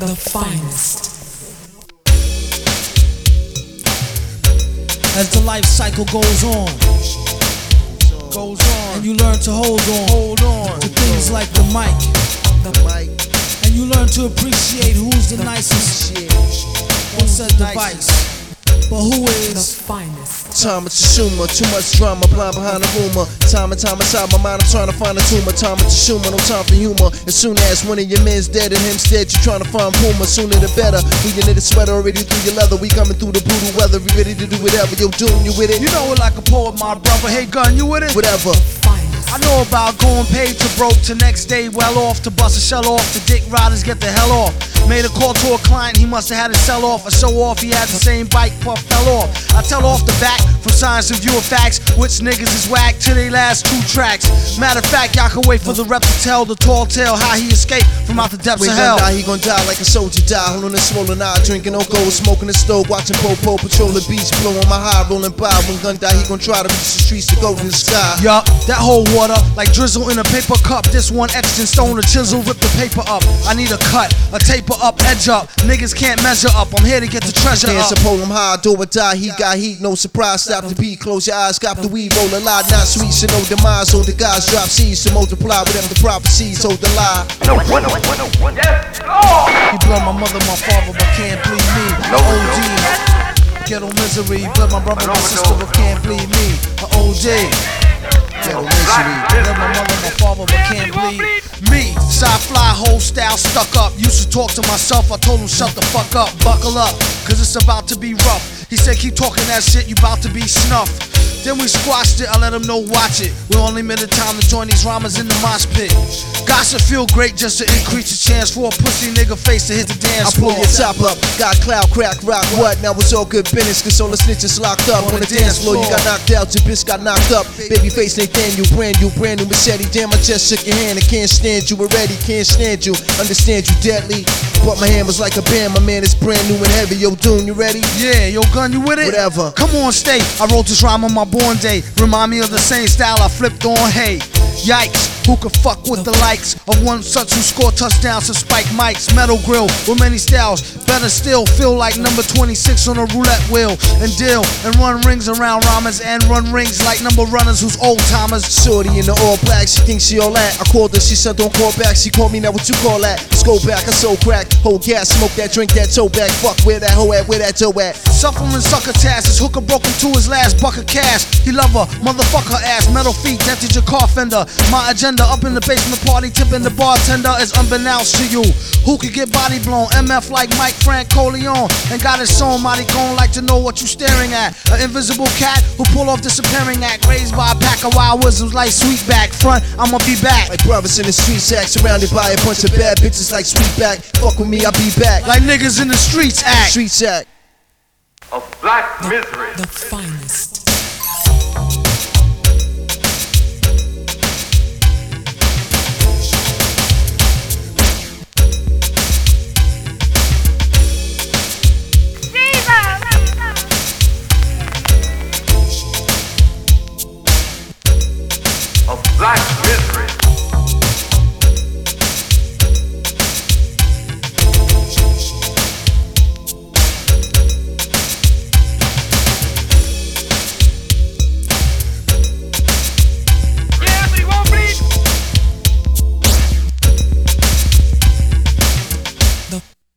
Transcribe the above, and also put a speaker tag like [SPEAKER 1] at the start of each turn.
[SPEAKER 1] the finest.
[SPEAKER 2] As the life cycle goes on,
[SPEAKER 3] Goes on.
[SPEAKER 2] and you learn to hold on
[SPEAKER 3] hold on.
[SPEAKER 2] to things like the mic,
[SPEAKER 3] the mic.
[SPEAKER 2] and you learn to appreciate who's the nicest
[SPEAKER 3] Shit.
[SPEAKER 2] on said device. But who is The
[SPEAKER 1] finest.
[SPEAKER 3] Time is consumer, too much drama, blind behind the rumor. Time and time inside my mind, I'm trying to find a tumor. Time is consumer, no time for humor. As soon as one of your men's dead and him's dead, you trying to find Puma. Sooner the better. We in the sweater already through your leather. We coming through the brutal weather. We ready to do whatever. Yo, doing you with it?
[SPEAKER 4] You know it like a poet, my brother. Hey, gun, you with it?
[SPEAKER 3] Whatever.
[SPEAKER 1] Finest.
[SPEAKER 4] I know about going paid to broke to next day well off to bust a shell off to dick riders get the hell off. Made a call to a client, he must have had a sell off or show off. He had the same bike, puff fell off. I tell off the back from science and view of facts, which niggas is whack to they last two tracks. Matter of fact, y'all can wait for the rep to tell the tall tale how he escaped from out the depths
[SPEAKER 3] When
[SPEAKER 4] of hell.
[SPEAKER 3] die, he gon' die like a soldier die. Holding a swollen eye, drinking no gold, smoking the stove, watching Popo patrol the beach, blowing my high, rolling by. When gun die, he gon' try to reach the streets to go to the sky.
[SPEAKER 4] Yup, that whole water like drizzle in a paper cup. This one extra stone a chisel, rip the paper up. I need a cut, a taper up, edge up. Niggas can't measure up. I'm here to get the treasure
[SPEAKER 3] Dance
[SPEAKER 4] up.
[SPEAKER 3] and pull him high, do or die. He got heat, no surprise. Stop the beat, close your eyes, cop the weed, roll a lot. Not sweet, so no demise. So the guys drop seeds to multiply whatever the prophecies hold the lie.
[SPEAKER 4] He blood my mother, my father, but can't bleed me. No, OD. Ghetto misery, blood my brother, my sister, but can't bleed me. A OD.
[SPEAKER 3] Ghetto misery.
[SPEAKER 4] Blood my mother, my father, but can't bleed me. Side fly, whole style stuck up. Used to talk to myself, I told him shut the fuck up, buckle up, cause it's about to be rough. He said keep talking that shit, you about to be snuffed. Then we squashed it, I let him know watch it. We only minute time to join these rhymers in the mosh pit. Gossip feel great just to increase the chance for a pussy nigga face to hit the dance floor.
[SPEAKER 3] I pull your top up, got cloud, crack, rock, what? Now it's all good business, cause all the snitches locked up. On the dance floor, you got knocked out, your bitch got knocked up. Baby Babyface Nathaniel, brand new, brand new machete. Damn, I just shook your hand, I can't stand you already, can't stand you. Understand you deadly. But my hand was like a band, my man is brand new and heavy. Yo, Doom, you ready?
[SPEAKER 4] Yeah, yo, gun, you with it?
[SPEAKER 3] Whatever.
[SPEAKER 4] Come on, stay. I wrote this rhyme on my born day. Remind me of the same style I flipped on. Hey, yikes. Who could fuck with the likes of one such who scored touchdowns to spike mics? Metal grill with many styles. Better still, feel like number 26 on a roulette wheel. And deal and run rings around rhymers and run rings like number runners who's old timers.
[SPEAKER 3] Shorty in the all black, she thinks she all that. I called her, she said don't call back. She called me, now what you call that? Let's go back, I so crack. Hold gas, smoke that, drink that, toe back. Fuck, where that hoe at, where that toe at?
[SPEAKER 4] Suffering sucker task. Hooker broke him to his last buck of cash. He love her, motherfucker ass, metal feet, dented your car fender. My agenda up in the basement party, tipping the bartender is unbeknownst to you. Who could get body blown? MF like Mike Frank Corleone. And got his song, mighty gon' like to know what you staring at. An invisible cat who pull off disappearing act. Raised by a pack of wild wisdoms like Sweetback. Front, I'ma be back.
[SPEAKER 3] Like brothers in the streets act, surrounded by a bunch of bad bitches like Sweetback. Fuck with me, I'll be back.
[SPEAKER 4] Like niggas in the streets act.
[SPEAKER 3] Streets act.
[SPEAKER 5] of black misery.
[SPEAKER 1] The finest.